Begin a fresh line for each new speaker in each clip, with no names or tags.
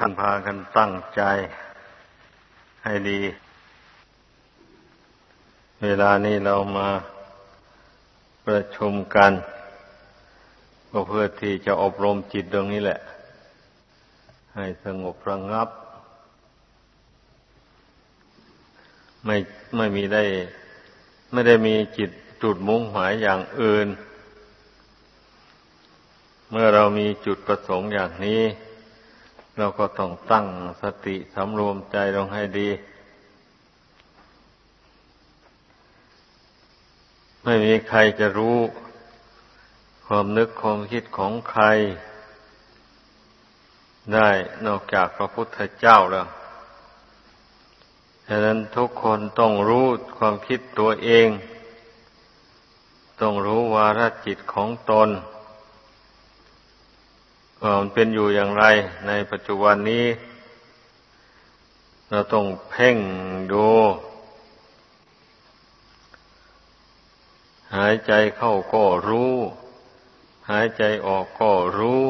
กันพากันตั้งใจ ให้ดี เวลานี้เรามาประชุมกัน ก็เพื่อที่จะอบรมจิตตรงนี้แหละ ให้สงบระงงับ ไม่ไม่มีได้ ไม่ได้มีจิตจุดมุ่งหมายอย่างอื่น เมื่อเรามีจุดประสงค์อย่างนี้ เราก็ต้องตั้งสติสำรวมใจลงให้ดี ไม่มีใครจะรู้ ความนึกความคิดของใคร ได้นอกจากพระพุทธเจ้าแล้วฉะนั้นทุกคนต้องรู้ความคิดตัวเอง ต้องรู้วาระจิตของตน ว่ามันเป็นอยู่อย่างไร ในปัจจุบันนี้ เราต้องเพ่งดู หายใจเข้าก็รู้ หายใจออกก็รู้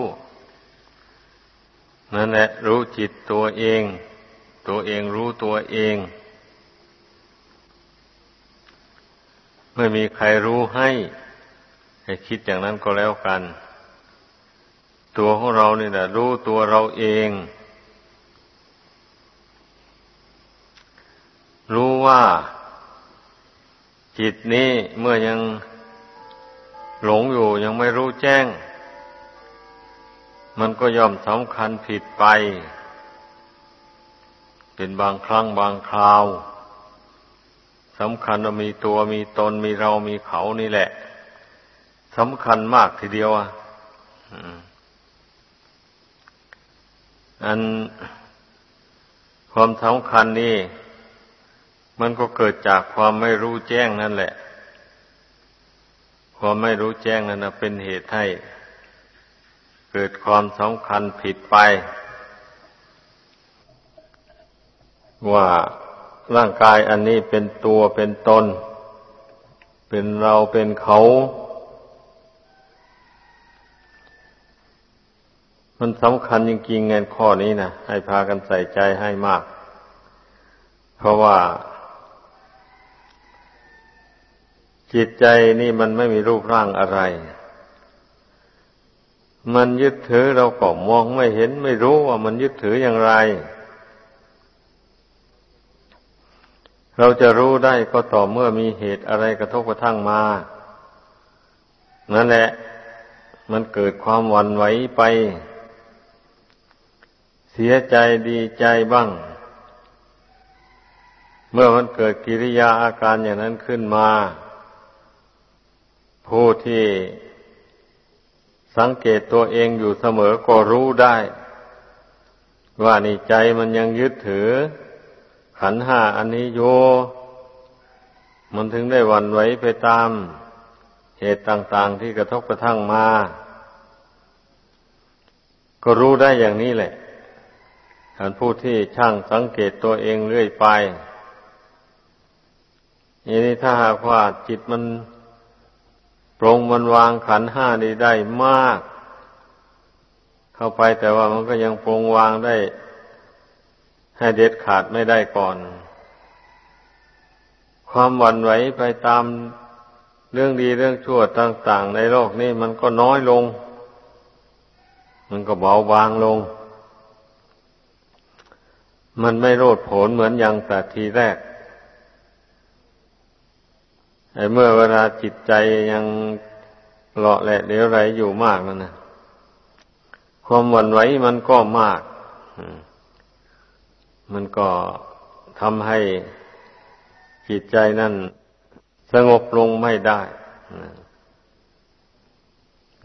นั่นแหละรู้จิตตัวเอง ตัวเองรู้ตัวเองไม่มีใครรู้ให้ ให้คิดอย่างนั้นก็แล้วกัน ตัวของเราเนี่แหละรู้ตัวเราเอง รู้ว่าจิตนี้เมื่อยังหลงอยู่ยังไม่รู้แจ้ง มันก็ย่อมสำคัญผิดไป เป็นบางครั้งบางคราวสำคัญว่ามีตัวมีตนมีเรามีเขานี่แหละสำคัญมากทีเดียวอะ อันความสำคัญนี่มันก็เกิดจากความไม่รู้แจ้งนั่นแหละ ความไม่รู้แจ้งนั่นเป็นเหตุให้เกิดความสำคัญผิดไป ว่าร่างกายอันนี้เป็นตัวเป็นตน เป็นเราเป็นเขา มันสำคัญจริงๆเงินข้อนี้นะให้พากันใส่ใจให้มาก เพราะว่า จิตใจนี่มันไม่มีรูปร่างอะไร มันยึดถือเราก็มองไม่เห็นไม่รู้ว่ามันยึดถืออย่างไร เราจะรู้ได้ก็ต่อเมื่อมีเหตุอะไรกระทบกระทั่งมา นั่นแหละ มันเกิดความหวั่นไหวไป เสียใจดีใจบ้าง เมื่อมันเกิดกิริยาอาการอย่างนั้นขึ้นมา ผู้ที่สังเกตตัวเองอยู่เสมอก็รู้ได้ ว่านี่ใจมันยังยึดถือ ขันห้าอันนี้โย มันถึงได้วันไหวไปตามเหตุต่าง ๆ ที่กระทบกระทั่งมา ก็รู้ได้อย่างนี้แหละ ท่านผู้ที่ช่างสังเกตตัวเองเรื่อยไปอันนี้ถ้าหากว่าจิตมันปรงมันวางขันห้านี้ได้มาก เข้าไปแต่ว่ามันก็ยังปรงวางได้ ให้เด็ดขาดไม่ได้ก่อน ความหวั่นไหวไปตามเรื่องดีเรื่องชั่วต่าง ๆ ในโลกนี้มันก็น้อยลง มันก็เบาบางลง มันไม่โลดโผนเหมือนอย่างแต่ทีแรกไอ้เมื่อเวลาจิตใจยังเลาะแหละเลี้ยวไหลอยู่มากนั่นนะความหวั่นไหวมันก็มาก มันก็ทำให้จิตใจนั่นสงบลงไม่ได้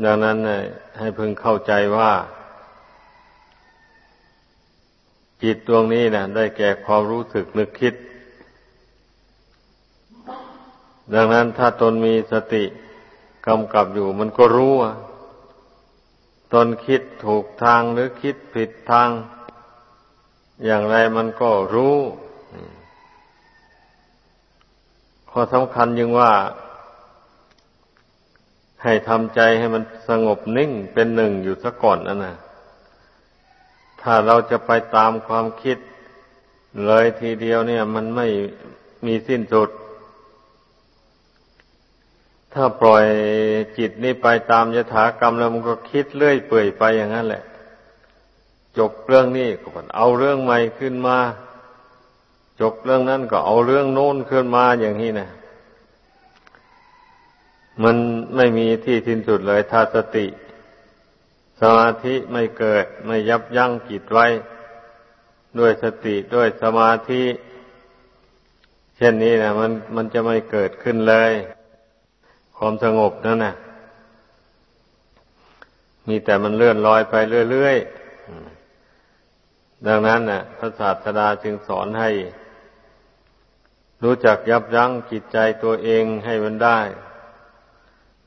ดังนั้นให้พึงเข้าใจว่า จิตดวงนี้นะได้แก่ความรู้สึกนึกคิด ดังนั้นถ้าตนมีสติกำกับอยู่ มันก็รู้ว่าตนคิดถูกทางหรือคิดผิดทาง อย่างไรมันก็รู้ข้อสำคัญยังว่า ให้ทำใจให้มันสงบนิ่งเป็นหนึ่งอยู่ซะก่อนนั่นนะ ถ้าเราจะไปตามความคิด เลยทีเดียวเนี่ย มันไม่มีสิ้นสุด ถ้าปล่อยจิตนี้ไปตามยถากรรมแล้วมันก็คิดเรื่อยเปื่อยไปอย่างนั้นแหละ จบเรื่องนี้ก็เอาเรื่องใหม่ขึ้นมา จบเรื่องนั้นก็เอาเรื่องโน้นขึ้นมาอย่างนี้นะมันไม่มีที่สิ้นสุดเลยถ้าสติ สมาธิไม่เกิดไม่ยับยั้งจิตไว้ ด้วยสติด้วยสมาธิ เช่นนี้นะมันมันจะไม่เกิดขึ้นเลย ความสงบนั่นนะมีแต่มันเลื่อนลอยไปเรื่อยๆดังนั้นนะพระศาสดาจึงสอนให้ รู้จักยับยั้งจิตใจตัวเองให้มันได้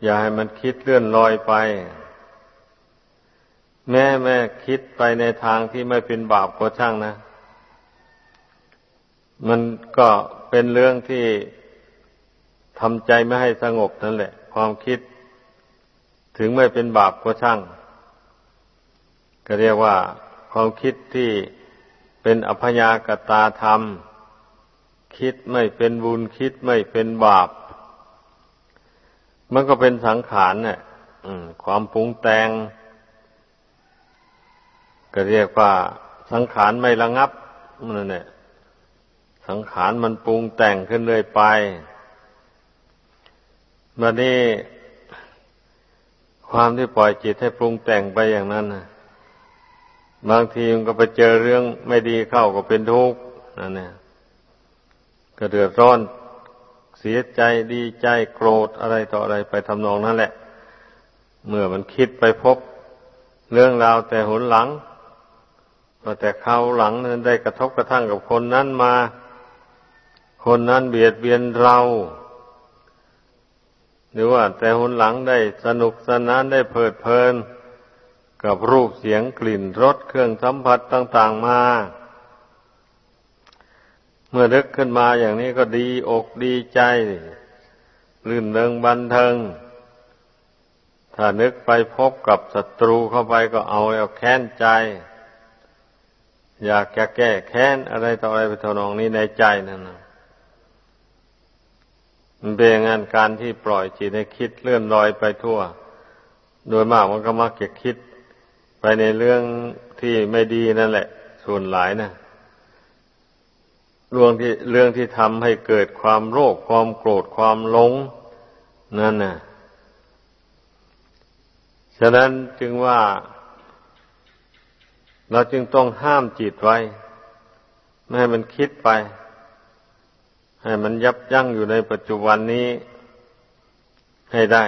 อย่าให้มันคิดเลื่อนลอยไป แม่แม่คิดไปในทางที่ไม่เป็นบาปก็ช่างนะ มันก็เป็นเรื่องที่ทำใจไม่ให้สงบนั่นแหละ ความคิดถึงไม่เป็นบาปก็ช่าง ก็เรียกว่า ความคิดที่เป็นอภยากตาธรรม คิดไม่เป็นบุญคิดไม่เป็นบาป มันก็เป็นสังขารเนี่ยความปรุงแต่ง ก็เรียกว่าสังขารไม่ระงับนั่นแหละสังขารมันปรุงแต่งขึ้นเรื่อยไปบัดนี้ความที่ปล่อยจิตให้ปรุงแต่งไปอย่างนั้นบางทีมันก็ไปเจอเรื่องไม่ดีเข้าก็เป็นทุกข์นั่นเนี่ยก็เดือดร้อนเสียใจดีใจโกรธอะไรต่ออะไรไปทำนองนั้นแหละ เมื่อมันคิดไปพบเรื่องราวแต่หนหลัง แต่เขาหลังนั้นได้กระทบกระทั่งกับคนนั้นมา คนนั้นเบียดเบียนเรา หรือว่า แต่หนหลังได้สนุกสนานได้เพลิดเพลิน กับรูปเสียงกลิ่นรสเครื่องสัมผัสต่างๆมา เมื่อนึกขึ้นมาอย่างนี้ก็ดีอกดีใจลื่นเริงบันเทิง ถ้านึกไปพบกับศัตรูเข้าไปก็เอาเอาแค้นใจ อยากจะแก้แค้นอะไรต่ออะไรไปทนองนี้ในใจนั่นนะมันเป็นงานการที่ปล่อยจิตให้คิดเลื่อนลอยไปทั่ว โดยมากมันก็มักจะคิด ไปในเรื่องที่ไม่ดีนั่นแหละ ส่วนหลายนะเรื่องที่เรื่องที่ทำให้เกิดความโลภความโกรธความหลง นั่นน่ะฉะนั้นจึงว่า เราจึงต้องห้ามจิตไว้ ไม่ให้มันคิดไป ให้มันยับยั้งอยู่ในปัจจุบันนี้ให้ได้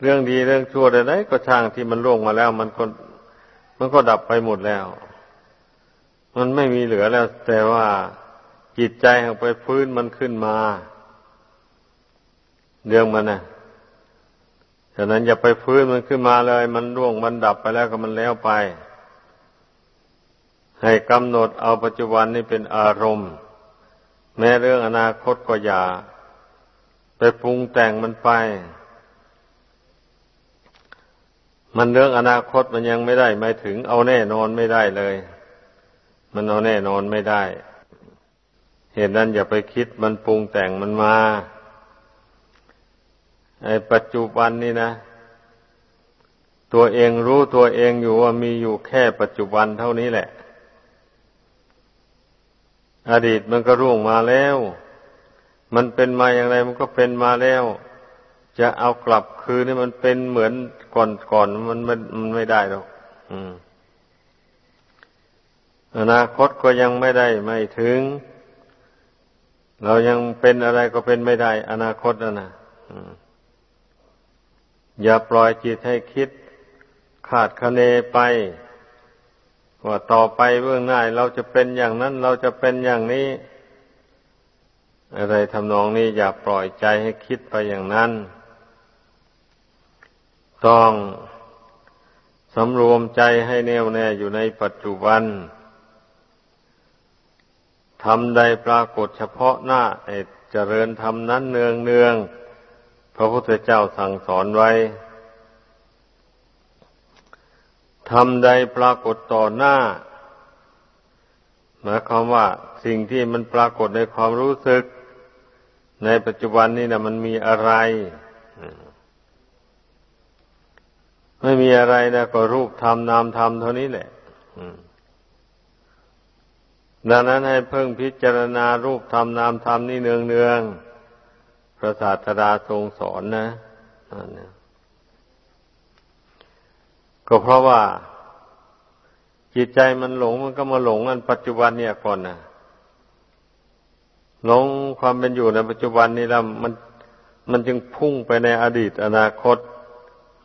เรื่องดีเรื่องชั่วใดๆก็ช่างที่มันล่วงมาแล้ว มันก็มันก็ดับไปหมดแล้ว มันไม่มีเหลือแล้ว แต่ว่าจิตใจของไปฟื้นมันขึ้นมา เรื่องมันนะ ฉะนั้นอย่าไปฟื้นมันขึ้นมาเลย มันร่วงมันดับไปแล้วก็มันแล้วไป ให้กำหนดเอาปัจจุบันนี้เป็นอารมณ์ แม้เรื่องอนาคตก็อย่า ไปปรุงแต่งมันไป มันเรื่องอนาคตมันยังไม่ได้ไม่ถึงเอาแน่นอนไม่ได้เลย มันเอาแน่นอนไม่ได้ เหตุนั้นอย่าไปคิดมันปรุงแต่งมันมา ไอ้ปัจจุบันนี่นะ ตัวเองรู้ตัวเองอยู่ว่ามีอยู่แค่ปัจจุบันเท่านี้แหละ อดีตมันก็ร่วงมาแล้ว มันเป็นมาอย่างไรมันก็เป็นมาแล้ว จะเอากลับคืนนี่มันเป็นเหมือนก่อนก่อนมันมันมันไม่ได้หรอกอนาคตก็ยังไม่ได้ไม่ถึง เรายังเป็นอะไรก็เป็นไม่ได้ อนาคตนะนะอ อย่าปล่อยจิตให้คิดขาดคะเนไป ว่าต่อไปเบื้องหน้าเราจะเป็นอย่างนั้นเราจะเป็นอย่างนี้ อะไรทำนองนี้อย่าปล่อยใจให้คิดไปอย่างนั้น ต้องสำรวมใจให้แน่วแน่อยู่ในปัจจุบันทำใดปรากฏเฉพาะหน้าเจริญธรรมนั้นเนืองเนือง พระพุทธเจ้าสั่งสอนไว้ทำใดปรากฏต่อหน้า หมายความว่าสิ่งที่มันปรากฏในความรู้สึก ในปัจจุบันนี้นะมันมีอะไร ไม่มีอะไรนะก็รูปธรรมนามธรรมเท่านี้แหละดังนั้นให้เพิ่งพิจารณารูปธรรมนามธรรมนี่เนืองเนือง ระศาสดาทรงสอนนะก็เพราะว่า จิตใจมันหลงมันก็มาหลงอันปัจจุบันเนี่ยก่อนนะหลงความเป็นอยู่ในปัจจุบันนี้แล้วมันมันจึงพุ่งไปในอดีตอนาคต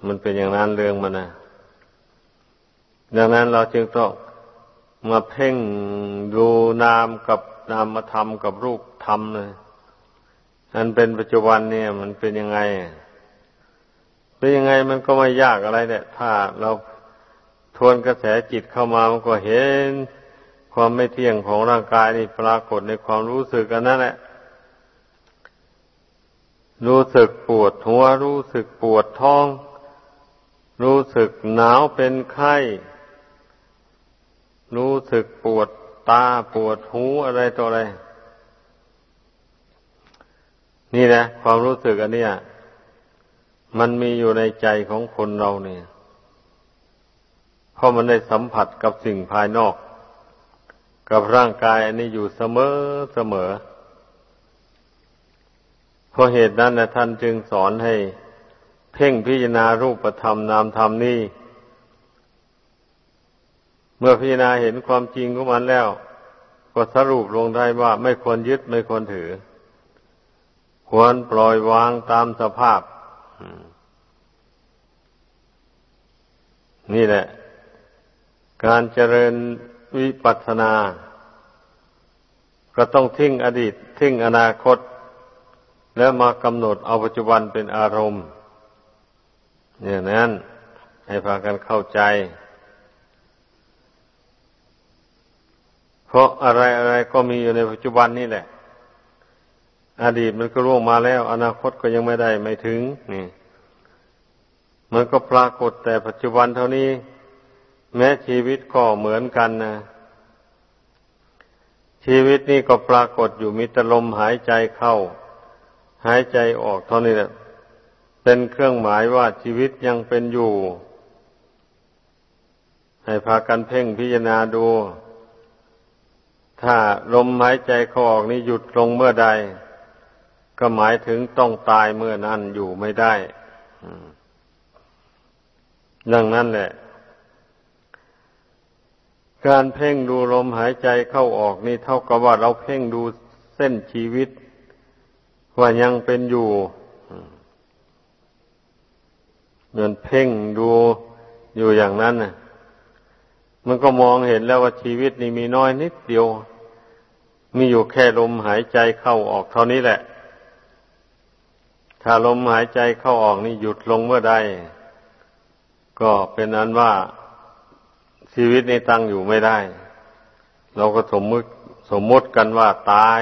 มันเป็นอย่างนั้นเรื่องมันนะดังนั้นเราจึงต้องมาเพ่งดูนามกับนามธรรมกับรูปธรรมเลย อันเป็นปัจจุบันเนี่ย มันเป็นยังไง เป็นยังไงมันก็ไม่ยากอะไรเนี่ยถ้าเราทวนกระแสจิตเข้ามามันก็เห็น ความไม่เที่ยงของร่างกายนี่ปรากฏในความรู้สึกกันนั่นแหละรู้สึกปวดหัว รู้สึกปวดท้อง รู้สึกหนาวเป็นไข้ รู้สึกปวดตาปวดหูอะไรต่ออะไร นี่นะ ความรู้สึกอันเนี้ยมันมีอยู่ในใจของคนเราเนี่ยเพราะมันได้สัมผัสกับสิ่งภายนอก กับร่างกายอันนี้อยู่เสมอเสมอเพราะเหตุนั้นนะท่านจึงสอนให้ เพ่งพิจารณารูปธรรมนามธรรมนี้เมื่อพิจารณาเห็นความจริงของมันแล้ว ก็สรุปลงได้ว่าไม่ควรยึดไม่ควรถือ ควรปล่อยวางตามสภาพ นี่แหละ การเจริญวิปัสสนา ก็ต้องทิ้งอดีต ทิ้งอนาคต แล้วมากำหนดเอาปัจจุบันเป็นอารมณ์เนี่ยนั้นให้พากันเข้าใจ เพราะอะไรอะไรก็มีอยู่ในปัจจุบันนี่แหละ อดีตมันก็ล่วงมาแล้ว อนาคตก็ยังไม่ได้ไม่ถึง นี่ มันก็ปรากฏแต่ปัจจุบันเท่านี้ แม้ชีวิตก็เหมือนกันนะชีวิตนี่ก็ปรากฏอยู่มีแต่ลมหายใจเข้า หายใจออกเท่านี้แหละเป็นเครื่องหมายว่าชีวิตยังเป็นอยู่ ให้พากันเพ่งพิจารณาดู ถ้าลมหายใจเข้าออกนี่หยุดลงเมื่อใด ก็หมายถึงต้องตายเมื่อนั้นอยู่ไม่ได้ดังนั้นแหละ การเพ่งดูลมหายใจเข้าออกนี่เท่ากับว่าเราเพ่งดูเส้นชีวิต ว่ายังเป็นอยู่เหมือนเพ่งดูอยู่อย่างนั้นน่ะ มันก็มองเห็นแล้วว่าชีวิตนี่มีน้อยนิดเดียว มีอยู่แค่ลมหายใจเข้าออกเท่านี้แหละ ถ้าลมหายใจเข้าออกนี่หยุดลงเมื่อใด ก็เป็นนั้นว่าชีวิตในตั้งอยู่ไม่ได้ เราก็สมมติสมมติกันว่าตาย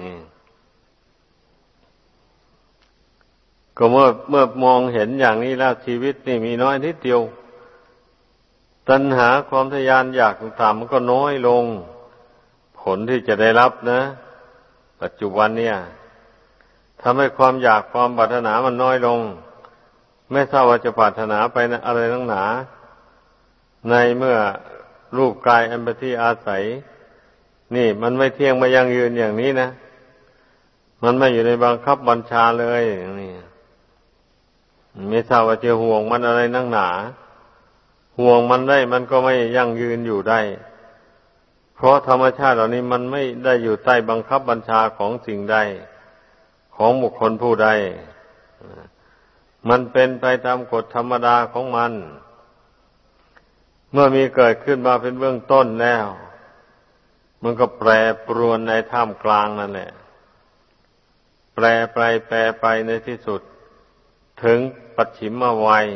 นี่ก็เมื่อเมื่อมองเห็นอย่างนี้แล้วชีวิตนี่มีน้อยนิดเดียว ตัณหาความทยานอยากต่างๆมันก็น้อยลง ผลที่จะได้รับนะ ปัจจุบันเนี่ย ทำให้ความอยากความปรารถนามันน้อยลง ไม่ทราบว่าจะปรารถนาไปนะอะไรตั้งหนา ในเมื่อรูปกายอันเป็นที่อาศัย นี่มันไม่เที่ยงไม่ยั่งยืนอย่างนี้นะ มันไม่อยู่ในบังคับบัญชาเลยนี่ไม่ทราบว่าจะห่วงมันอะไรนั่งหนา ห่วงมันได้มันก็ไม่ยั่งยืนอยู่ได้ เพราะธรรมชาติเหล่านี้มันไม่ได้อยู่ใต้บังคับบัญชาของสิ่งใด ของบุคคลผู้ใด มันเป็นไปตามกฎธรรมดาของมัน เมื่อมีเกิดขึ้นมาเป็นเบื้องต้นแล้ว มันก็แปรปรวนในท่ามกลางนั่นแหละ แปรไปแปรไปในที่สุด ถึงปัจฉิมวัย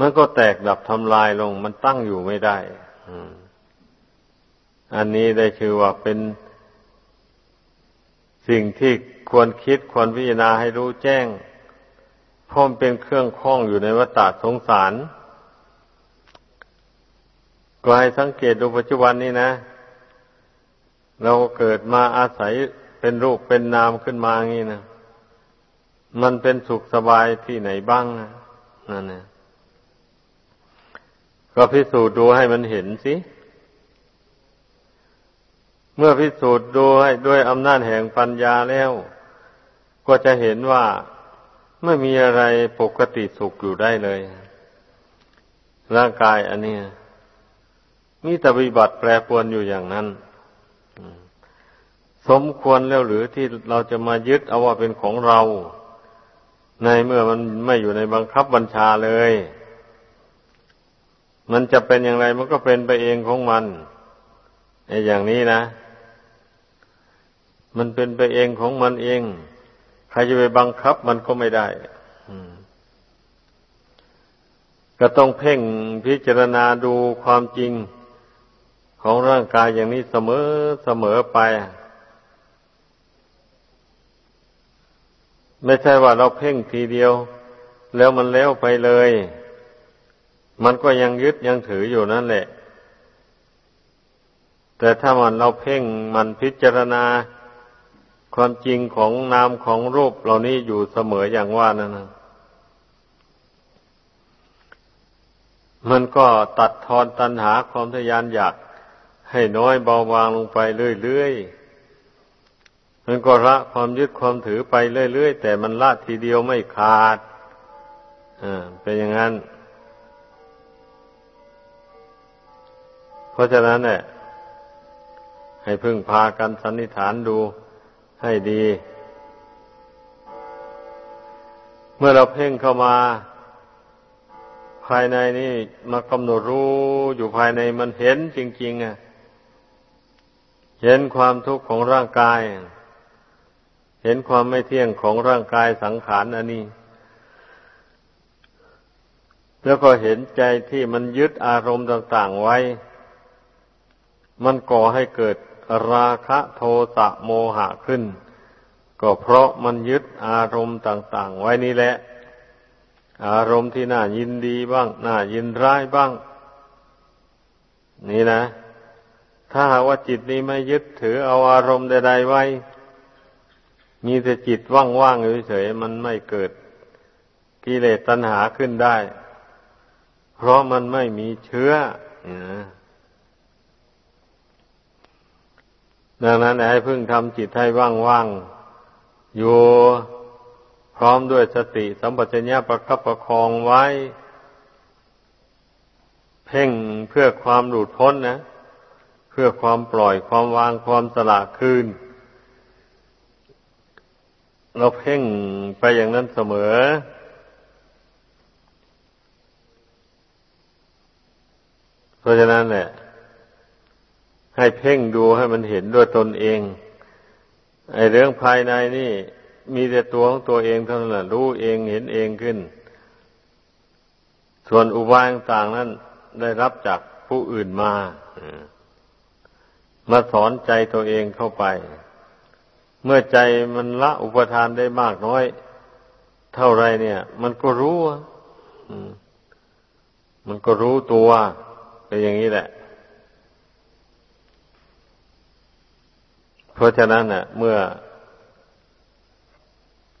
มันก็แตกดับทำลายลง มันตั้งอยู่ไม่ได้อันนี้ได้ชื่อว่าเป็น สิ่งที่ควรคิดควรพิจารณาให้รู้แจ้งพราะมันเป็นเครื่องคล้องอยู่ในวัฏสงสาร ก็ให้สังเกตดูปัจจุบันนี้นะ เราเกิดมาอาศัยเป็นรูปเป็นนามขึ้นมางี้นะ มันเป็นสุขสบายที่ไหนบ้างนะนั่นนะก็พิสูจน์ดูให้มันเห็นสิ เมื่อพิสูจน์ดูให้ด้วยอำนาจแห่งปัญญาแล้ว ก็จะเห็นว่าไม่มีอะไรปกติสุขอยู่ได้เลย ร่างกายอันนี้มีแต่วิบัติแปรปรวนอยู่อย่างนั้น สมควรแล้วหรือที่เราจะมายึดเอาว่าเป็นของเรา ในเมื่อมันไม่อยู่ในบังคับบัญชาเลย มันจะเป็นอย่างไรมันก็เป็นไปเองของมันไอ้อย่างนี้นะ มันเป็นไปเองของมันเอง ใครจะไปบังคับมันก็ไม่ได้ก็ต้องเพ่งพิจารณาดูความจริงของร่างกายอย่างนี้เสมอเสมอไป ไม่ใช่ว่าเราเพ่งทีเดียว แล้วมันแล้วไปเลย มันก็ยังยึดยังถืออยู่นั่นแหละ แต่ถ้ามันเราเพ่งมันพิจารณา ความจริงของนามของรูปเหล่านี้อยู่เสมออย่างว่านั่นนะมันก็ตัดทอนตัณหาความทยานอยากให้น้อยเบาบางลงไปเรื่อยๆมันก็ละความยึดความถือไปเรื่อยๆ แต่มันละทีเดียวไม่ขาดอ่าเป็นอย่างนั้น เพราะฉะนั้นเนี่ยให้พึ่งพากันสันนิษฐานดู ให้ดี เมื่อเราเพ่งเข้ามา ภายในนี่มากำหนดรู้อยู่ภายในมันเห็นจริงๆอะเห็นความทุกข์ของร่างกาย เห็นความไม่เที่ยงของร่างกายสังขารอันนี้ แล้วก็เห็นใจที่มันยึดอารมณ์ต่าง ๆไว้ มันก่อให้เกิด ราคะโทสะโมหะขึ้น ก็เพราะมันยึดอารมณ์ต่าง ๆ ไว้นี่แหละ อารมณ์ที่น่ายินดีบ้างน่ายินร้ายบ้าง นี่นะ ถ้าหากว่าจิตนี้ไม่ยึดถือเอาอารมณ์ใดๆไว้ มีแต่จิตว่างๆเฉยๆมันไม่เกิดกิเลสตัณหาขึ้นได้ เพราะมันไม่มีเชื้อ ดังนั้นให้พึ่งทำจิตให้ว่างๆอยู่พร้อมด้วยสติสัมปชัญญะประคับประคองไว้ เพ่งเพื่อความหลุดพ้นนะ เพื่อความปล่อยความวางความสละคืน เราเพ่งไปอย่างนั้นเสมอ เพราะฉะนั้นแหละ ให้เพ่งดูให้มันเห็นด้วยตนเอง ไอ้เรื่องภายในนี่ มีแต่ตัวของตัวเองเท่านั้นแหละรู้เองเห็นเองขึ้น ส่วนอุบายต่างนั้นได้รับจากผู้อื่นมามาสอนใจตัวเองเข้าไป เมื่อใจมันละอุปทานได้มากน้อย เท่าไรเนี่ย มันก็รู้มันก็รู้ตัวเป็นอย่างนี้แหละ เพราะฉะนั้นเน่ะ เมื่อ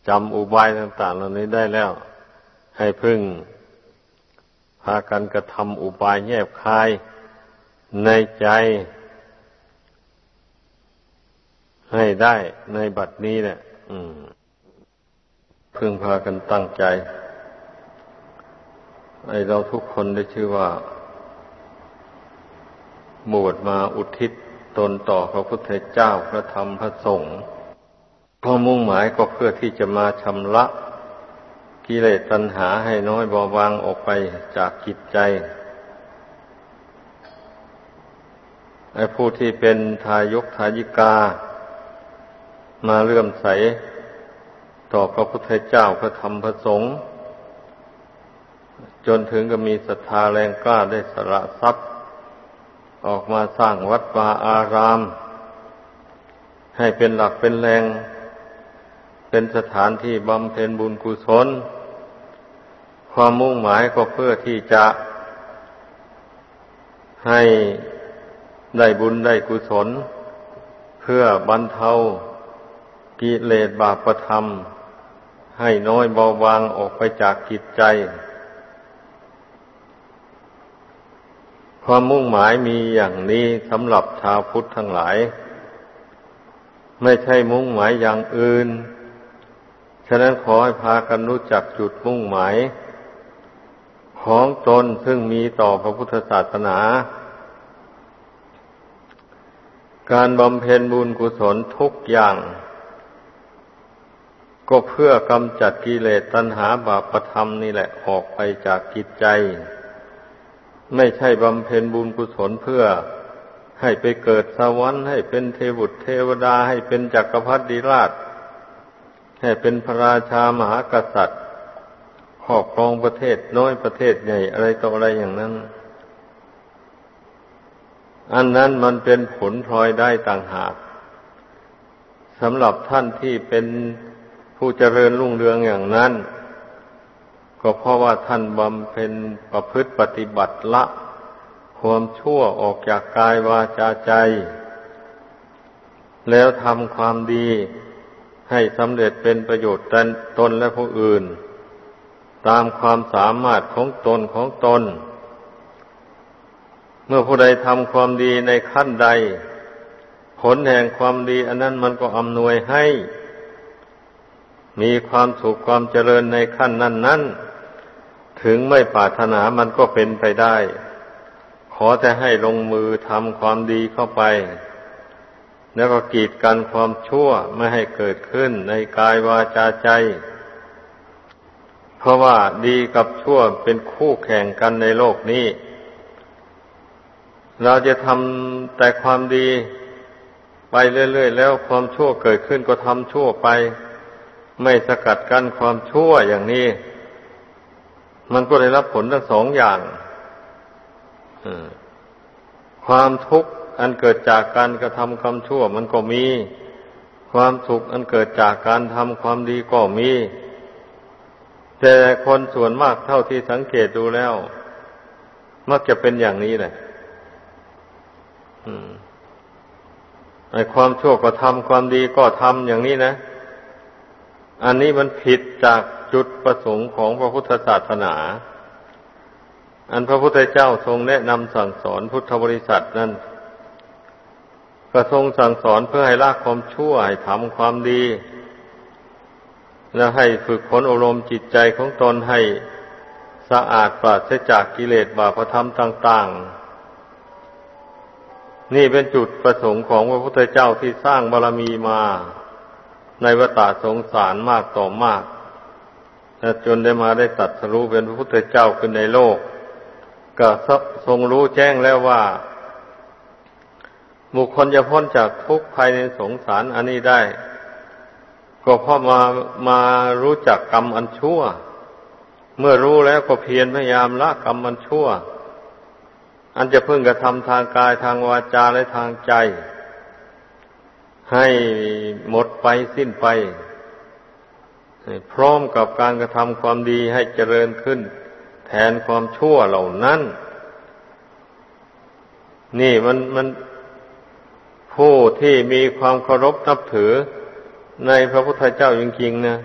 จำอุบายต่าง ๆ เหล่านี้ได้แล้ว ให้พึ่งพากันกระทำอุบายแยบคายในใจให้ได้ในบัดนี้แหละพึ่งพากันตั้งใจ ไอเราทุกคนได้ชื่อว่าบวชมาอุทิศ ตนต่อพระพุทธเจ้าพระธรรมพระสงฆ์ความมุ่งหมายก็เพื่อที่จะมาชำระกิเลสตัณหาให้น้อยเบาบางออกไปจากจิตใจไอ้ผู้ที่เป็นทายกทายิกา มาเลื่อมใส ต่อพระพุทธเจ้าพระธรรมพระสงฆ์จนถึงก็มีศรัทธาแรงกล้าได้สละทรัพย์ ออกมาสร้างวัดวาอาราม ให้เป็นหลักเป็นแรงเป็นสถานที่บำเพ็ญบุญกุศล ความมุ่งหมายก็เพื่อที่จะให้ได้บุญได้กุศล เพื่อบรรเทากิเลสบาปธรรม ให้น้อยเบาบางออกไปจากกิจใจ ความมุ่งหมายมีอย่างนี้สำหรับชาวพุทธทั้งหลาย ไม่ใช่มุ่งหมายอย่างอื่น ฉะนั้นขอให้พากันรู้จักจุดมุ่งหมาย ของตนซึ่งมีต่อพระพุทธศาสนา การบำเพ็ญบุญกุศลทุกอย่าง ก็เพื่อกำจัดกิเลสตัณหาบาปธรรมนี่แหละออกไปจากกิจใจ ไม่ใช่บำเพ็ญบุญกุศลเพื่อให้ไปเกิดสวรรค์ให้เป็นเทวุตเทวดาให้เป็นจักรพรรดิราช ให้เป็นพระราชามหากษัตริย์ครอบครองประเทศน้อยประเทศใหญ่อะไรต่ออะไรอย่างนั้น อันนั้นมันเป็นผลพลอยได้ต่างหากสำหรับท่านที่เป็นผู้เจริญรุ่งเรืองอย่างนั้น ก็เพราะว่าท่านบำเพ็ญประพฤติปฏิบัติละ ความชั่วออกจากกายวาจาใจ แล้วทำความดีให้สำเร็จเป็นประโยชน์ตนและผู้อื่น ตามความสามารถของตนของตน เมื่อผู้ใดทำความดีในขั้นใด ผลแห่งความดี อันนั้นมันก็อำนวยให้ มีความสุขความเจริญในขั้นนั้นนั้น ถึงไม่ปรารถนามันก็เป็นไปได้ ขอแต่ให้ลงมือทำความดีเข้าไป แล้วก็กีดกันความชั่วไม่ให้เกิดขึ้นในกายวาจาใจ เพราะว่าดีกับชั่วเป็นคู่แข่งกันในโลกนี้ เราจะทำแต่ความดีไปเรื่อยๆแล้วความชั่วเกิดขึ้นก็ทำชั่วไป ไม่สกัดกั้นความชั่วอย่างนี้ มันก็ได้รับผลทั้งสองอย่างความทุกข์อันเกิดจากการกระทำความชั่ว มันก็มี ความสุขอันเกิดจากการทำความดีก็มี แต่คนส่วนมากเท่าที่สังเกตดูแล้ว มักจะเป็นอย่างนี้แหละไอ้ความชั่วก็ทำความดีก็ทำอย่างนี้นะ อันนี้มันผิดจากจุดประสงค์ของพระพุทธศาสนา อันพระพุทธเจ้าทรงแนะนำสั่งสอนพุทธบริษัทนั้นก็ทรงสั่งสอนเพื่อให้ละความชั่วให้ทำความดี และให้ฝึกฝนอบรมจิตใจของตนให้สะอาดปราศจากกิเลสบาปธรรมต่าง ๆ นี่เป็นจุดประสงค์ของพระพุทธเจ้าที่สร้างบารรมีมา ในวัฏสงสารมากต่อมาก จนได้มาได้ตัดสรู้เป็นพระพุทธเจ้าขึ้นในโลก ก็ทรงรู้แจ้งแล้วว่าบุคคลจะพ้นจากทุกข์ภายในสงสารอันนี้ได้ ก็เพราะมามารู้จักกรรมอันชั่ว เมื่อรู้แล้วก็เพียรพยายามละกรรมอันชั่ว อันจะพึ่งกระทำทางกายทางวาจาและทางใจ ให้หมดไปสิ้นไป พร้อมกับการกระทำความดีให้เจริญขึ้น แทนความชั่วเหล่านั้น นี่มันมันผู้ที่มีความเคารพนับถือในพระพุทธเจ้าจริงๆนะ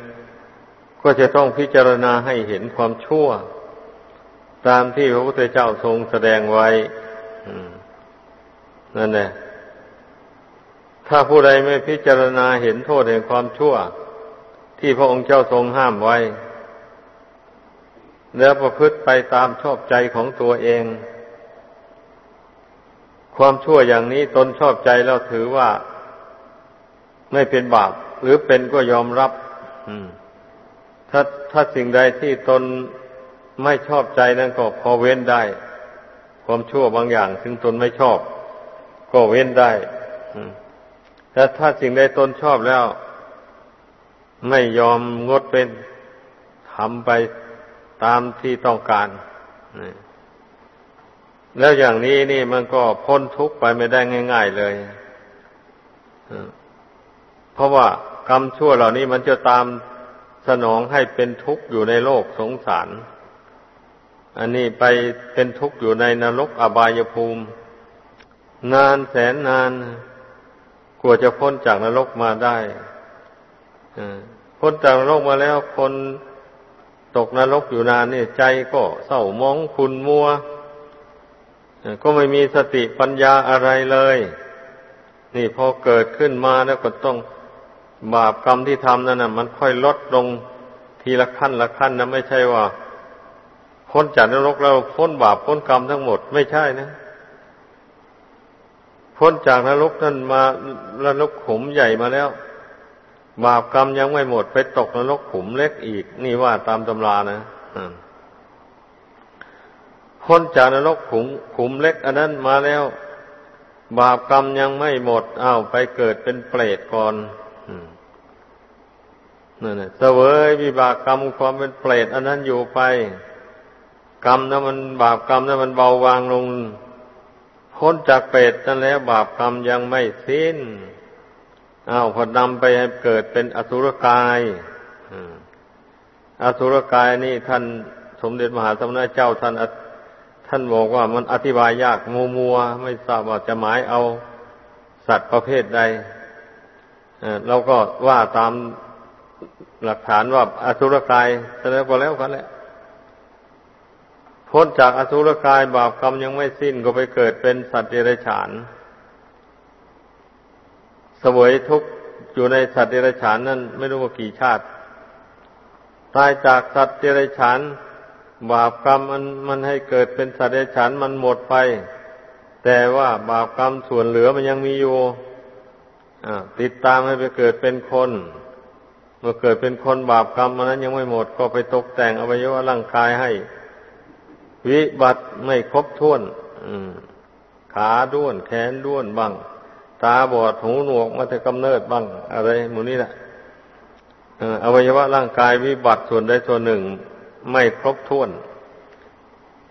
ก็จะต้องพิจารณาให้เห็นความชั่ว ตามที่พระพุทธเจ้าทรงแสดงไว้นั่นแหละถ้าผู้ใดไม่พิจารณาเห็นโทษแห่งความชั่ว ที่พระองค์เจ้าทรงห้ามไว้ แล้วประพฤติไปตามชอบใจของตัวเอง ความชั่วอย่างนี้ตนชอบใจแล้วถือว่า ไม่เป็นบาป หรือเป็นก็ยอมรับถ้าถ้าสิ่งใดที่ตนไม่ชอบใจนั่นก็พอเว้นได้ ความชั่วบางอย่าง ซึ่งตนไม่ชอบ ก็เว้นได้แต่ถ้าสิ่งใดตนชอบแล้ว ไม่ยอมงดเป็นทำไปตามที่ต้องการ แล้วอย่างนี้นี่มันก็พ้นทุกข์ไปไม่ได้ง่าย ๆเลย เพราะว่ากรรมชั่วเหล่านี้มันจะตามสนองให้เป็นทุกข์อยู่ในโลกสงสาร อันนี้ไปเป็นทุกข์อยู่ในนรกอบายภูมิ นานแสนนานกลัวจะพ้นจากนรกมาได้ พ้นจากนรกมาแล้วคนตกนรกอยู่นานเนี่ยใจก็เศร้ามองคุณมัว ก็ไม่มีสติปัญญาอะไรเลย นี่พอเกิดขึ้นมาแล้วก็ต้องบาปกรรมที่ทำนั่นนะมันค่อยลดลงทีละขั้นละขั้นนะไม่ใช่ว่าพ้นจากนรกแล้วพ้นบาปพ้นกรรมทั้งหมดไม่ใช่นะพ้นจากนรกนั่นมานรกขุมใหญ่มาแล้ว บาปกรรมยังไม่หมดไปตกนรกขุมเล็กอีก นี่ว่าตามตำรานะพ้นจากนรกขุมขุมเล็ก อันนั้นมาแล้ว บาปกรรมยังไม่หมดอ้าวไปเกิดเป็นเปรตก่อนนั่นแหละเสวยวิบากกรรมความเป็นเปรตอันนั้นอยู่ไป กรรมนั้นมันบาปกรรมนั้นมันเบาบางลงพ้นจากเปรตนั่นแล้ว บาปกรรมยังไม่สิ้น อ้าวพอนำไปให้เกิดเป็นอสุรกายอสุรกายนี่ท่านสมเด็จมหาสมณเจ้าท่านท่านบอกว่ามันอธิบายยากมัวมัวไม่ทราบว่าจะหมายเอาสัตว์ประเภทใดเราก็ว่าตามหลักฐานว่าอสุรกายแสดงก็แล้วกันแหละพ้นจากอสุรกายบาปกรรมยังไม่สิ้นก็ไปเกิดเป็นสัตว์เดรัจฉาน สวยทุกข์อยู่ในสัตว์เดรัจฉานนั่นไม่รู้ว่ากี่ชาติ ตายจากสัตว์เดรัจฉานบาปกรรมมันมันให้เกิดเป็นสัตว์เดรัจฉานมันหมดไป แต่ว่าบาปกรรมส่วนเหลือมันยังมีอยู่ติดตามให้ไปเกิดเป็นคน เมื่อเกิดเป็นคนบาปกรรมมันนั้นยังไม่หมดก็ไปตกแต่งอวัยวะร่างกายให้ วิบัติไม่ครบถ้วนขาด้วนแขนด้วนบ้าง ตาบอดหูหนวกมาแต่กำเนิดบ้าง อะไรหมูนี้แหละอวัยวะร่างกายวิบัติส่วนใดส่วนหนึ่ง ไม่ครบถ้วน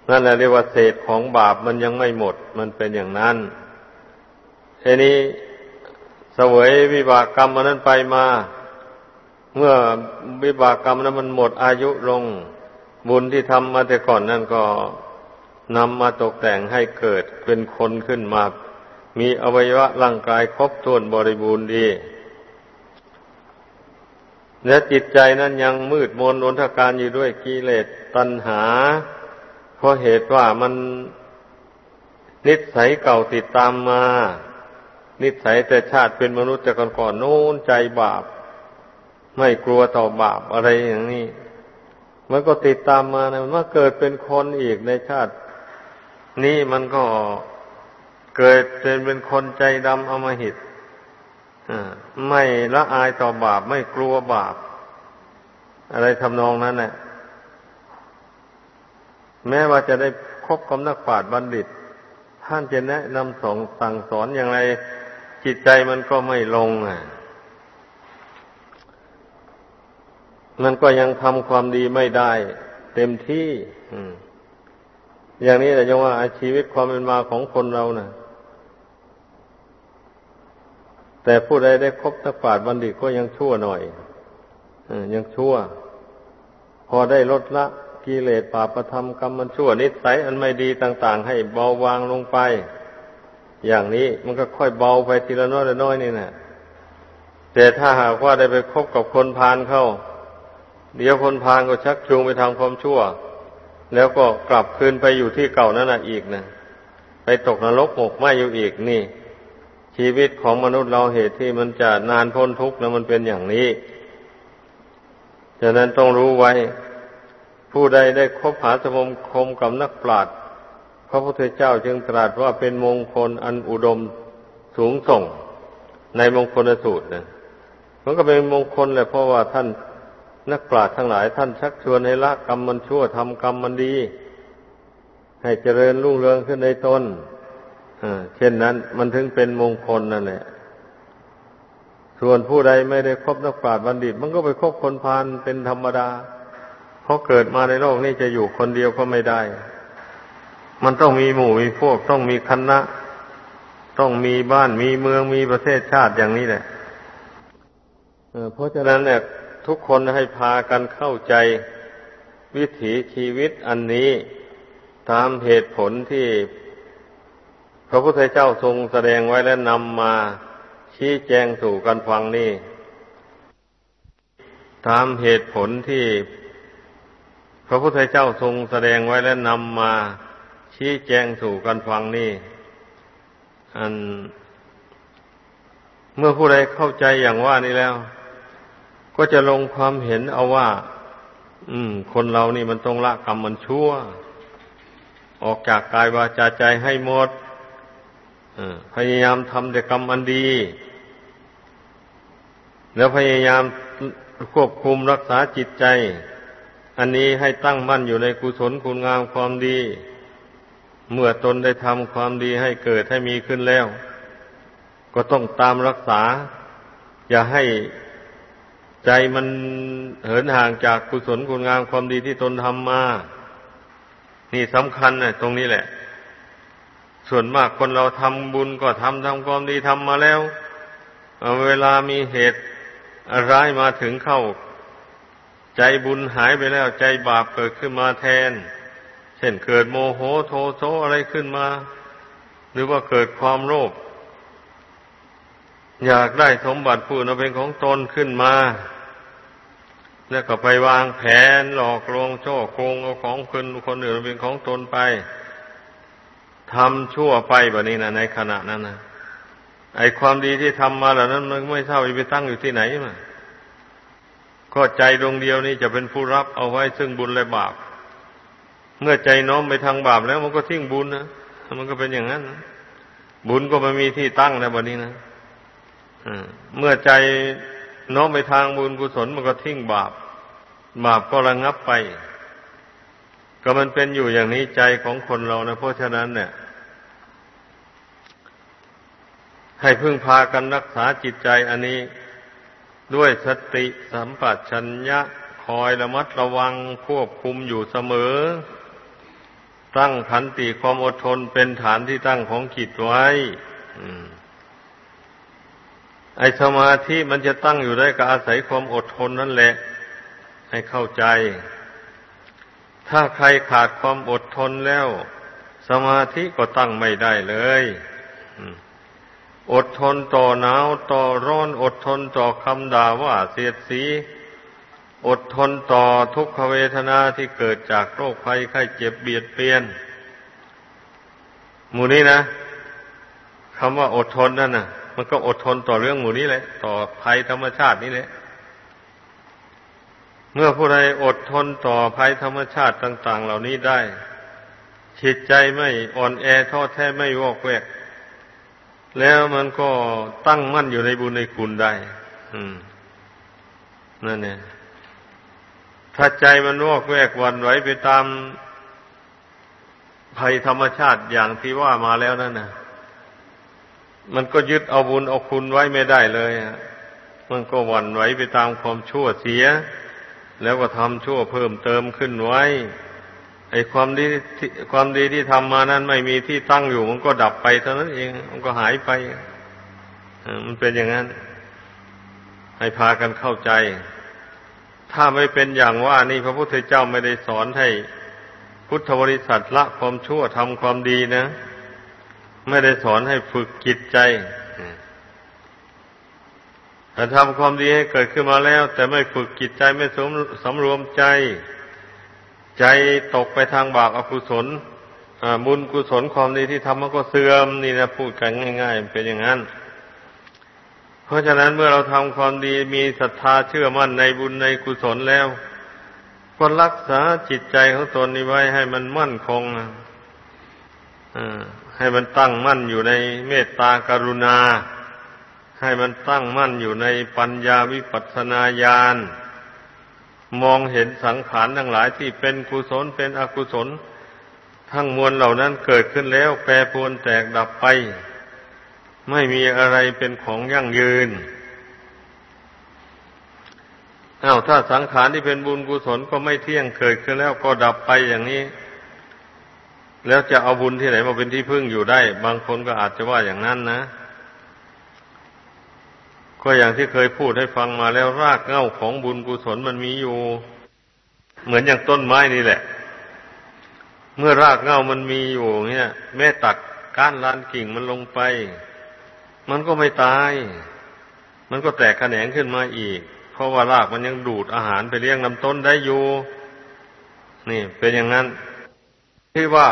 นั่นแหละเรียกว่าเศษของบาปมันยังไม่หมด มันเป็นอย่างนั้นทีนี้เสวยวิบากกรรมมันนั้นไปมา เมื่อวิบากกรรมนั้นมันหมดอายุลง บุญที่ทำมาแต่ก่อนนั่นก็นำมาตกแต่งให้เกิดเป็นคนขึ้นมา มีอวัยวะร่างกายครบถ้วนบริบูรณ์ดี และจิตใจนั้นยังมืดมนอนทการอยู่ด้วยกิเลสตัณหา เพราะเหตุว่ามันนิสัยเก่าติดตามมา นิสัยแต่ชาติเป็นมนุษย์แต่ก่อนๆโน้นใจบาป ไม่กลัวต่อบาปอะไรอย่างนี้ มันก็ติดตามมานะมันมาเกิดเป็นคนอีกในชาติ นี้มันก็ เกิดเป็นเป็นคนใจดำอมหิตไม่ละอายต่อบาป ไม่กลัวบาป อะไรทำนองนั้นแหละแม้ว่าจะได้คบกับนักปราชญ์บัณฑิต ท่านจะแนะนำสองสั่งสอนอย่างไร จิตใจมันก็ไม่ลงอะมันก็ยังทำความดีไม่ได้ เต็มที่อย่างนี้แต่ยังว่าชีวิตความเป็นมาของคนเรานะ่ะ แต่ผู้ใดได้คบนักปราชญ์บัณฑิตก็ยังชั่วหน่อยยังชั่ว พอได้ลดละกิเลสปาประธรรมกรรมมันชั่วนิสัยอันไม่ดีต่าง ๆ ให้เบาบางลงไป อย่างนี้มันก็ค่อยเบาไปทีละน้อยละน้อยนี่นะแต่ถ้าหากว่าได้ไปคบกับคนพาลเข้า เดี๋ยวคนพานก็ชักจูงไปทางความชั่ว แล้วก็กลับคืนไปอยู่ที่เก่านั่นอีกนะไปตกนรกหมกไหมอยู่อีกนี่ ชีวิตของมนุษย์เราเหตุที่มันจะนานพ้นทุกข์นะมันเป็นอย่างนี้ฉะนั้นต้องรู้ไว้ ผู้ใดได้คบหาสมคมกับนักปราชญ์พระพุทธเจ้าจึงตรัสว่าเป็นมงคลอันอุดมสูงส่งในมงคลสูตรนะมันก็เป็นมงคลแหละเพราะว่าท่านนักปราชญ์ทั้งหลาย ท่านชักชวนให้ละกรรมมันชั่วทำกรรมมันดี ให้เจริญรุ่งเรืองขึ้นในตน เช่นนั้นมันถึงเป็นมงคลนั่นแหละ ส่วนผู้ใดไม่ได้คบนักปราชญ์บัณฑิต มันก็ไปคบคนพาลเป็นธรรมดา เพราะเกิดมาในโลกนี้จะอยู่คนเดียวก็ไม่ได้ มันต้องมีหมู่มีพวก ต้องมีคณะ ต้องมีบ้านมีเมืองมีประเทศชาติอย่างนี้แหละเพราะฉะนั้นเนี่ยทุกคนให้พากันเข้าใจวิถีชีวิตอันนี้ ตามเหตุผลที่ พระพุทธเจ้าทรงแสดงไว้และนำมาชี้แจงสู่กันฟังนี่ตามเหตุผลที่ พระพุทธเจ้าทรงแสดงไว้และนำมาชี้แจงสู่กันฟังนี่อัน เมื่อผู้ใดเข้าใจอย่างว่านี้แล้ว ก็จะลงความเห็นเอาว่า อืม คนเรานี่มันต้องละกรรมมันชั่ว ออกจากกายวาจาใจให้หมด พยายามทำแต่กรรมอันดี แล้วพยายามควบคุมรักษาจิตใจ อันนี้ให้ตั้งมั่นอยู่ในกุศลคุณงามความดี เมื่อตนได้ทำความดีให้เกิดให้มีขึ้นแล้ว ก็ต้องตามรักษา อย่าให้ใจมันเหินห่างจากกุศลคุณงามความดีที่ตนทำมา นี่สำคัญนะตรงนี้แหละ ส่วนมากคนเราทำบุญก็ทำทำความดีทำมาแล้วเวลามีเหตุร้ายมาถึงเข้า ใจบุญหายไปแล้วใจบาปเกิดขึ้นมาแทน เช่นเกิดโมโหโทโสอะไรขึ้นมา หรือว่าเกิดความโลภอยากได้สมบัติผู้นั้นเป็นของตนขึ้นมา แล้วก็ไปวางแผนหลอกลวงโจ้โกงเอาของคนคนอื่นเป็นของตนไป ทำชั่วไปแบบนี้นะในขณะนั้นนะไอความดีที่ทำมาเหล่านั้น มันไม่เท่าไปตั้งอยู่ที่ไหนมาก็ใจดวงเดียวนี้จะเป็นผู้รับเอาไว้ซึ่งบุญและบาป เมื่อใจน้อมไปทางบาปแล้ว มันก็ทิ้งบุญนะมันก็เป็นอย่างนั้นนะบุญก็ไม่มีที่ตั้งในวันนี้นะเมื่อใจน้อมไปทางบุญกุศลมันก็ทิ้งบาป บาปก็ระงงับไป ก็มันเป็นอยู่อย่างนี้ใจของคนเรานะเพราะฉะนั้นเนี่ย ให้พึ่งพากันรักษาจิตใจอันนี้ ด้วยสติสัมปชัญญะคอยระมัดระวังควบคุมอยู่เสมอ ตั้งขันติความอดทนเป็นฐานที่ตั้งของจิตไว้ไอสมาธิมันจะตั้งอยู่ได้ก็อาศัยความอดทนนั่นแหละ ให้เข้าใจ ถ้าใครขาดความอดทนแล้ว สมาธิก็ตั้งไม่ได้เลยอดทนต่อหนาวต่อร้อนอดทนต่อคำด่าว่าเสียดสี อดทนต่อทุกขเวทนาที่เกิดจากโรคภัยไข้เจ็บเบียดเบียนหมู่นี้นะคำว่าอดทนนั่นนะมันก็อดทนต่อเรื่องหมู่นี้แหละ ต่อภัยธรรมชาตินี้แหละ เมื่อผู้ใดอดทนต่อภัยธรรมชาติต่าง ๆ เหล่านี้ได้จิตใจไม่อ่อนแอท้อแท้ไม่วอกแวก แล้วมันก็ตั้งมั่นอยู่ในบุญในคุณได้อืมนั่นเนี่ยถ้าใจมันวอกแวกวันไหวไปตามภัยธรรมชาติอย่างที่ว่ามาแล้วนั่นนะมันก็ยึดเอาบุญเอาคุณไว้ไม่ได้เลยมันก็วันไหวไปตามความชั่วเสีย แล้วก็ทำชั่วเพิ่มเติมขึ้นไว้ ไอ้ความดีความดีที่ทำมานั้นไม่มีที่ตั้งอยู่ มันก็ดับไปเท่านั้นเอง มันก็หายไปมันเป็นอย่างนั้น ให้พากันเข้าใจ ถ้าไม่เป็นอย่างว่านี่พระพุทธเจ้าไม่ได้สอนให้ พุทธบริษัทละความชั่วทำความดีนะ ไม่ได้สอนให้ฝึกจิตใจ แต่ทำความดีให้เกิดขึ้นมาแล้ว แต่ไม่ฝึกจิตใจไม่สมสำรวมใจ ใจตกไปทางบาปอกุศลบุญกุศลความดีที่ทำมันก็เสื่อมนี่นะพูดกันง่าย ๆ เป็นอย่างนั้น เพราะฉะนั้นเมื่อเราทำความดีมีศรัทธาเชื่อมั่นในบุญในกุศลแล้วก็รักษาจิตใจของตนนี้ไว้ให้มันมั่นคงให้มันตั้งมั่นอยู่ในเมตตากรุณา ให้มันตั้งมั่นอยู่ในปัญญาวิปัสนาญาณมองเห็นสังขารทั้งหลายที่เป็นกุศลเป็นอกุศล ทั้งมวลเหล่านั้นเกิดขึ้นแล้ว แปรปรวนแตกดับไป ไม่มีอะไรเป็นของยั่งยืนอา้าวถ้าสังขารที่เป็นบุญกุศลก็ไม่เที่ยงเกิดขึ้นแล้วก็ดับไปอย่างนี้ แล้วจะเอาบุญที่ไหนมาเป็นที่พึ่งอยู่ได้ บางคนก็อาจจะว่าอย่างนั้นนะ ก็อย่างที่เคยพูดให้ฟังมาแล้วรากเหง้าของบุญกุศลมันมีอยู่ เหมือนอย่างต้นไม้นี่แหละ เมื่อรากเงามันมีอยู่เนี่ย แม่ตักก้านลานกิ่งมันลงไป มันก็ไม่ตาย มันก็แตกแขนงขึ้นมาอีก เพราะว่ารากมันยังดูดอาหารไปเลี้ยงลำต้นได้อยู่นี่เป็นอย่างนั้น ที่ว่า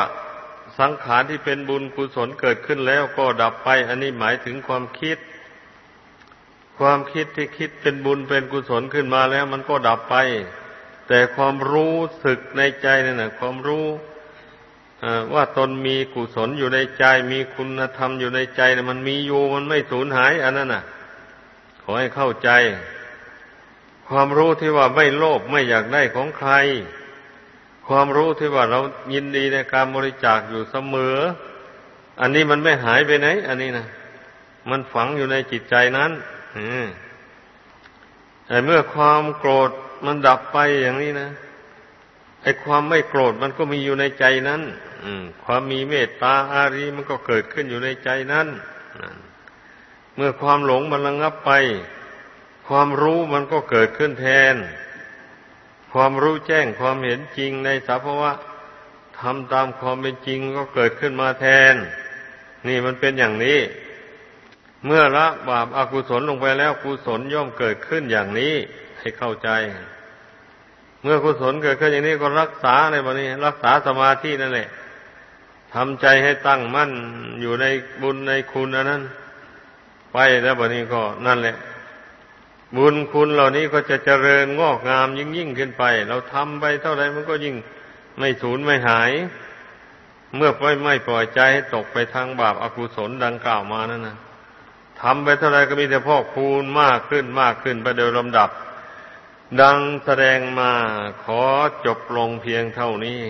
สังขารที่เป็นบุญกุศลเกิดขึ้นแล้วก็ดับไป อันนี้หมายถึงความคิด ความคิดที่คิดเป็นบุญเป็นกุศลขึ้นมาแล้ว มันก็ดับไป แต่ความรู้สึกในใจนั่นนะความรู้ว่าตนมีกุศลอยู่ในใจ มีคุณธรรมอยู่ในใจนะมันมีอยู่มันไม่สูญหายอันนั้นน่ะขอให้เข้าใจ ความรู้ที่ว่าไม่โลภไม่อยากได้ของใคร ความรู้ที่ว่าเรายินดีในการบริจาคอยู่เสมอ อันนี้มันไม่หายไปไหน อันนี้นะมันฝังอยู่ในจิตใจนั้น แต่เมื่อความโกรธมันดับไปอย่างนี้นะไอ้ความไม่โกรธมันก็มีอยู่ในใจนั้นความมีเมตตาอารีมันก็เกิดขึ้นอยู่ในใจนั้นเมื่อความหลงมันระงับไป ความรู้มันก็เกิดขึ้นแทน ความรู้แจ้งความเห็นจริงในสภาวะทำตามความเป็นจริงก็เกิดขึ้นมาแทน นี่มันเป็นอย่างนี้ เมื่อละบาปอากุศลลงไปแล้วกุศลย่อมเกิดขึ้นอย่างนี้ ให้เข้าใจ เมื่อกุศลเกิดขึ้นอย่างนี้ก็รักษาในวันนี้ รักษาสมาธินั่นแหละทำใจให้ตั้งมั่นอยู่ในบุญในคุณอันนั้น ไปแล้ววันนี้ก็นั่นแหละ บุญคุณเหล่านี้ก็จะเจริญงอกงามยิ่งยิ่งขึ้นไป เราทำไปเท่าไรมันก็ยิ่งไม่สูญไม่หาย เมื่อไม่ไม่ปล่อยใจให้ตกไปทางบาปอากุศลดังกล่าวมานั่นนะ ทำไปเท่าไรก็มีแต่พอกคูณมากขึ้นมากขึ้นไปโดยลำดับ ดังแสดงมาขอจบลงเพียงเท่านี้